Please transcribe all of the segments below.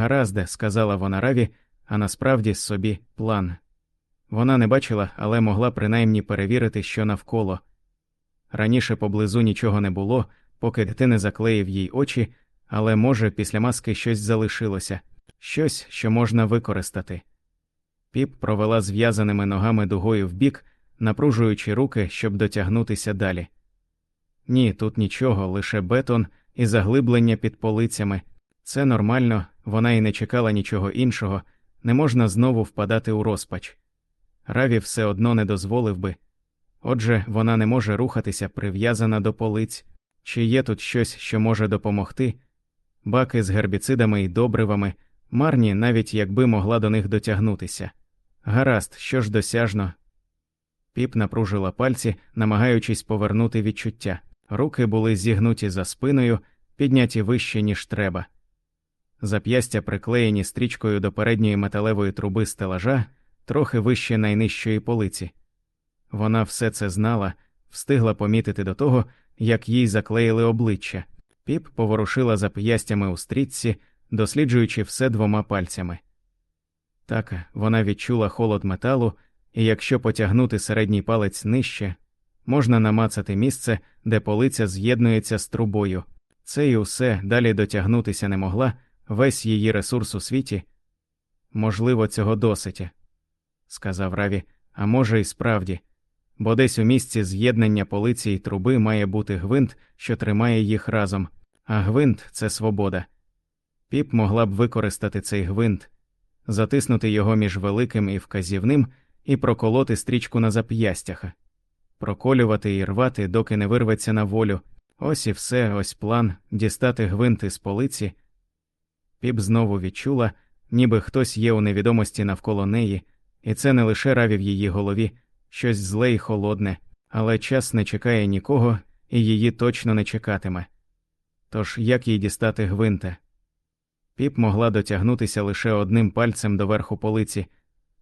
Гаразде, сказала вона Раві, а насправді собі план. Вона не бачила, але могла принаймні перевірити, що навколо. Раніше поблизу нічого не було, поки ти не заклеїв їй очі, але, може, після маски щось залишилося, щось, що можна використати. Піп провела зв'язаними ногами дугою вбік, напружуючи руки, щоб дотягнутися далі. Ні, тут нічого, лише бетон і заглиблення під полицями. Це нормально, вона і не чекала нічого іншого, не можна знову впадати у розпач. Раві все одно не дозволив би. Отже, вона не може рухатися, прив'язана до полиць, чи є тут щось, що може допомогти. Баки з гербіцидами і добривами, марні, навіть якби могла до них дотягнутися. Гаразд, що ж досяжно. Піп напружила пальці, намагаючись повернути відчуття. Руки були зігнуті за спиною, підняті вище, ніж треба. Зап'ястя приклеєні стрічкою до передньої металевої труби стелажа, трохи вище найнижчої полиці. Вона все це знала, встигла помітити до того, як їй заклеїли обличчя. Піп поворушила зап'ястями у стрічці, досліджуючи все двома пальцями. Так, вона відчула холод металу, і якщо потягнути середній палець нижче, можна намацати місце, де полиця з'єднується з трубою. Це і усе далі дотягнутися не могла, весь її ресурс у світі. Можливо, цього досить, сказав Раві, а може, і справді, бо десь у місці з'єднання полиці й труби має бути гвинт, що тримає їх разом, а гвинт це свобода. Піп могла б використати цей гвинт, затиснути його між великим і вказівним і проколоти стрічку на зап'ястях, проколювати і рвати, доки не вирветься на волю. Ось і все, ось план дістати гвинти з полиці. Піп знову відчула, ніби хтось є у невідомості навколо неї, і це не лише раві в її голові, щось зле й холодне, але час не чекає нікого, і її точно не чекатиме. Тож як їй дістати гвинта? Піп могла дотягнутися лише одним пальцем до верху полиці.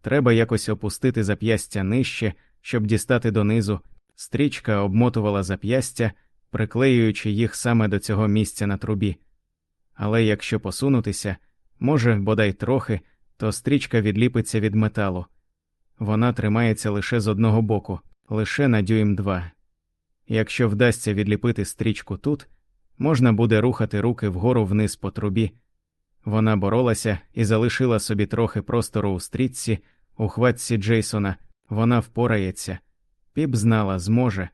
Треба якось опустити зап'ястя нижче, щоб дістати донизу. Стрічка обмотувала зап'ястя, приклеюючи їх саме до цього місця на трубі. Але якщо посунутися, може, бодай трохи, то стрічка відліпиться від металу. Вона тримається лише з одного боку, лише на дюйм два. Якщо вдасться відліпити стрічку тут, можна буде рухати руки вгору вниз по трубі. Вона боролася і залишила собі трохи простору у стрічці, у хватці Джейсона, вона впорається. Піп знала, зможе.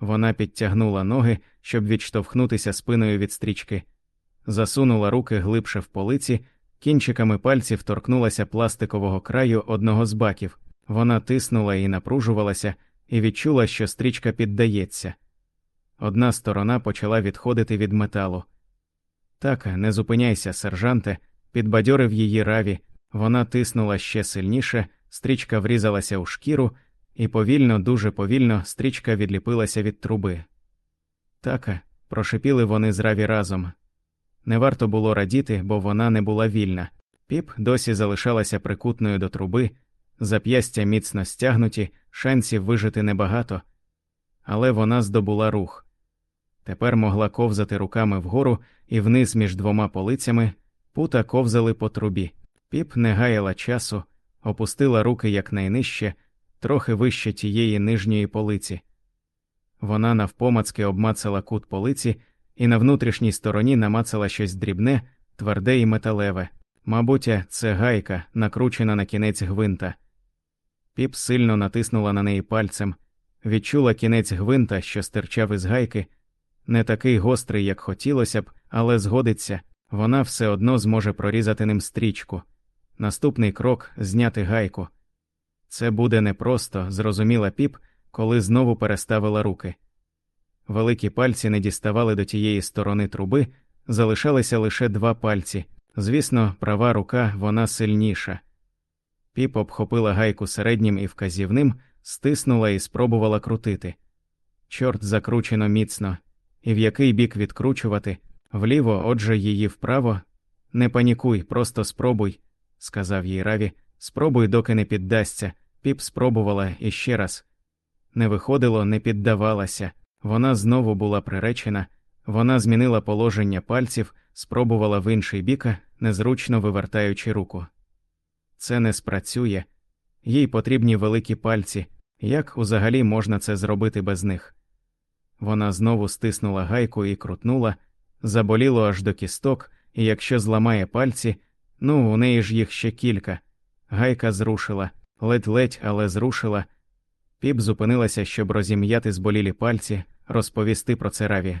Вона підтягнула ноги, щоб відштовхнутися спиною від стрічки, засунула руки глибше в полиці, кінчиками пальців торкнулася пластикового краю одного з баків. Вона тиснула і напружувалася, і відчула, що стрічка піддається. Одна сторона почала відходити від металу. Так, не зупиняйся, сержанте, підбадьорив її раві, вона тиснула ще сильніше, стрічка врізалася у шкіру, і повільно, дуже повільно стрічка відліпилася від труби. Так, прошипіли вони з раві разом. Не варто було радіти, бо вона не була вільна. Піп досі залишалася прикутною до труби, зап'ястя міцно стягнуті, шансів вижити небагато, але вона здобула рух. Тепер могла ковзати руками вгору і вниз між двома полицями, пута ковзали по трубі. Піп не гаяла часу, опустила руки якнайнижче, трохи вище тієї нижньої полиці. Вона навпомацки обмацала кут полиці і на внутрішній стороні намацала щось дрібне, тверде і металеве. Мабуть, це гайка, накручена на кінець гвинта. Піп сильно натиснула на неї пальцем, відчула кінець гвинта, що стирчав із гайки, не такий гострий, як хотілося б, але згодиться, вона все одно зможе прорізати ним стрічку. Наступний крок зняти гайку. Це буде непросто, зрозуміла піп, коли знову переставила руки. Великі пальці не діставали до тієї сторони труби, залишалися лише два пальці. Звісно, права рука вона сильніша. Піп обхопила гайку середнім і вказівним, стиснула і спробувала крутити. Чорт закручено міцно, і в який бік відкручувати, вліво, отже, її вправо. Не панікуй, просто спробуй, сказав їй Раві. Спробуй, доки не піддасться. Піп спробувала іще раз. Не виходило, не піддавалася. Вона знову була приречена, Вона змінила положення пальців, спробувала в інший бік, незручно вивертаючи руку. Це не спрацює, їй потрібні великі пальці, як взагалі можна це зробити без них? Вона знову стиснула гайку і крутнула, заболіло аж до кісток, і якщо зламає пальці, ну у неї ж їх ще кілька. Гайка зрушила, ледь-ледь, але зрушила. Піп зупинилася, щоб розім'яти зболілі пальці, розповісти про це раві.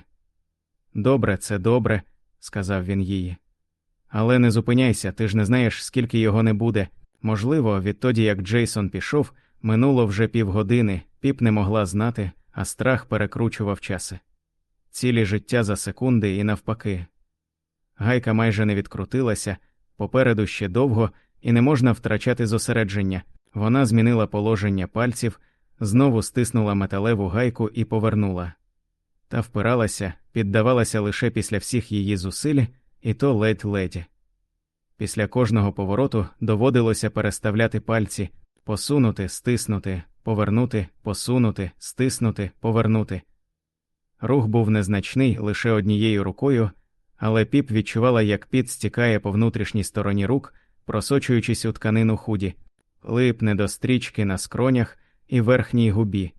Добре, це добре, сказав він їй. Але не зупиняйся, ти ж не знаєш, скільки його не буде. Можливо, відтоді як Джейсон пішов, минуло вже півгодини, піп не могла знати, а страх перекручував часи. Цілі життя за секунди і навпаки. Гайка майже не відкрутилася, попереду ще довго, і не можна втрачати зосередження. Вона змінила положення пальців, знову стиснула металеву гайку і повернула. Та впиралася, піддавалася лише після всіх її зусиль, і то ледь-ледь. Після кожного повороту доводилося переставляти пальці, посунути, стиснути, повернути, посунути, стиснути, повернути. Рух був незначний лише однією рукою, але піп відчувала, як піт стікає по внутрішній стороні рук, просочуючись у тканину худі, липне до стрічки на скронях і верхній губі.